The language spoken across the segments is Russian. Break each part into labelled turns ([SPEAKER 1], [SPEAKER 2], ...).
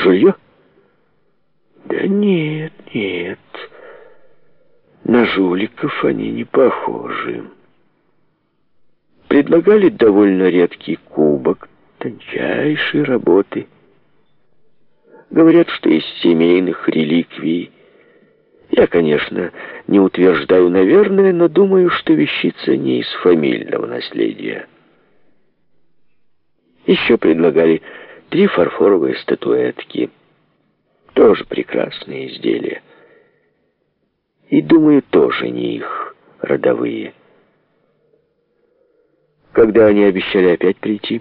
[SPEAKER 1] Жулье? Да нет, нет. На жуликов они не похожи. Предлагали довольно редкий кубок, тончайшей работы. Говорят, что из семейных реликвий. Я, конечно, не утверждаю, наверное, но думаю, что вещица не из фамильного наследия. Еще предлагали три фарфоровые статуэтки. Тоже прекрасные изделия. И, думаю, тоже не их родовые. Когда они обещали опять прийти,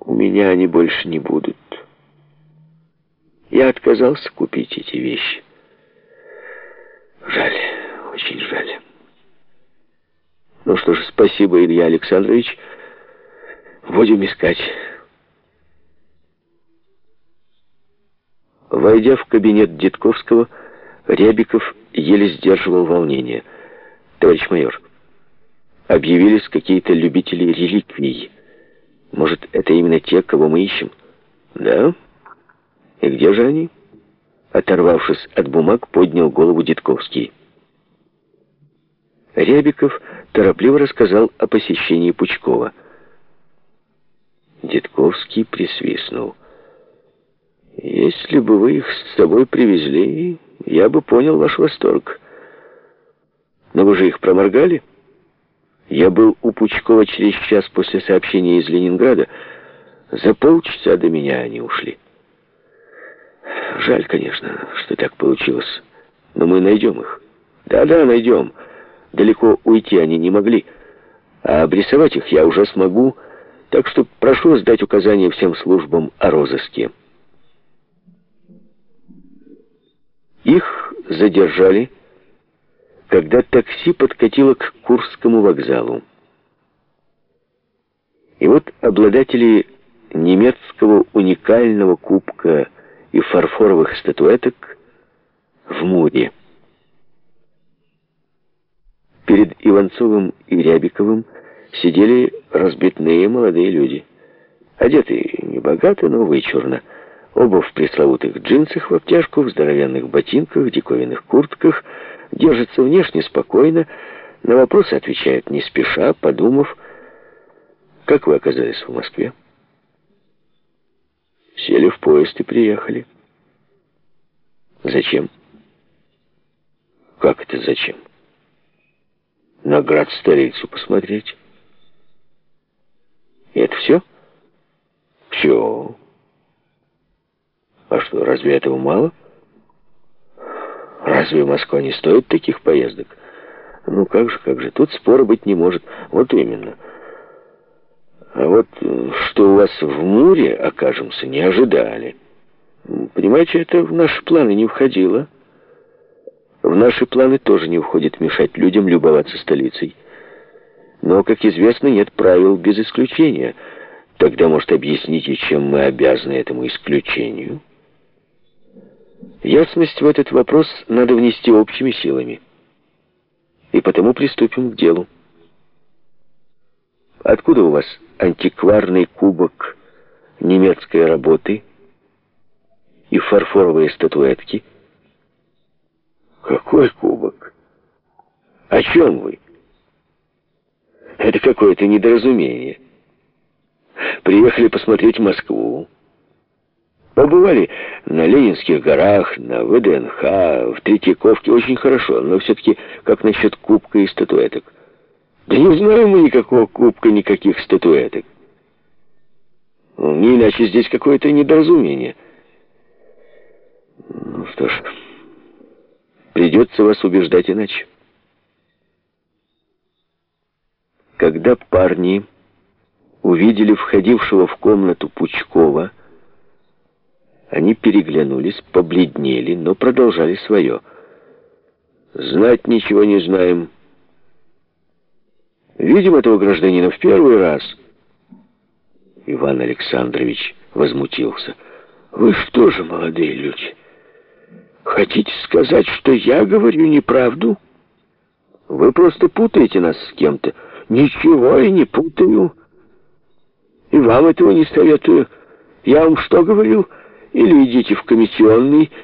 [SPEAKER 1] у меня они больше не будут. Я отказался купить эти вещи. Жаль, очень жаль. Ну что ж, спасибо, Илья Александрович. Будем искать. Войдя в кабинет Дедковского, Рябиков еле сдерживал волнение. «Товарищ майор, объявились какие-то любители реликвий. Может, это именно те, кого мы ищем?» «Да? И где же они?» Оторвавшись от бумаг, поднял голову Дедковский. Рябиков торопливо рассказал о посещении Пучкова. Дедковский присвистнул. Если бы вы их с собой привезли, я бы понял ваш восторг. Но вы же их проморгали? Я был у Пучкова через час после сообщения из Ленинграда. За полчаса до меня они ушли. Жаль, конечно, что так получилось. Но мы найдем их. Да-да, найдем. Далеко уйти они не могли. А обрисовать их я уже смогу. Так что прошу сдать указания всем службам о розыске. Их задержали, когда такси подкатило к Курскому вокзалу. И вот обладатели немецкого уникального кубка и фарфоровых статуэток в Муре. Перед Иванцовым и Рябиковым сидели разбитные молодые люди. Одетые небогато, но вычурно. Оба в пресловутых джинсах в обтяжку, в здоровенных ботинках, диковинных куртках, держатся внешне спокойно, на вопросы отвечают не спеша, подумав, как вы оказались в Москве? Сели в поезд и приехали. Зачем? Как это зачем? На град-столицу посмотреть. И это все? Все. Что, разве этого мало? Разве Москва не стоит таких поездок? Ну как же, как же, тут спора быть не может. Вот именно. А вот что у вас в Муре окажемся, не ожидали. Понимаете, это в наши планы не входило. В наши планы тоже не входит мешать людям любоваться столицей. Но, как известно, нет правил без исключения. Тогда, может, объясните, чем мы обязаны этому исключению?» Ясность в этот вопрос надо внести общими силами. И потому приступим к делу. Откуда у вас антикварный кубок немецкой работы и фарфоровые статуэтки? Какой кубок? О чем вы? Это какое-то недоразумение. Приехали посмотреть Москву. Побывали на Ленинских горах, на ВДНХ, в Третьяковке. Очень хорошо, но все-таки как насчет кубка и статуэток? Да не знаем мы никакого кубка, никаких статуэток. Ну, не иначе здесь какое-то недоразумение. Ну что ж, придется вас убеждать иначе. Когда парни увидели входившего в комнату Пучкова, они переглянулись, побледнели, но продолжали свое. «Знать ничего не знаем. Видим этого гражданина в первый раз». Иван Александрович возмутился. «Вы что же, молодые люди, хотите сказать, что я говорю неправду? Вы просто путаете нас с кем-то. Ничего я не путаю. И вам этого не советую. Я вам что говорил?» Или идите в комиссионный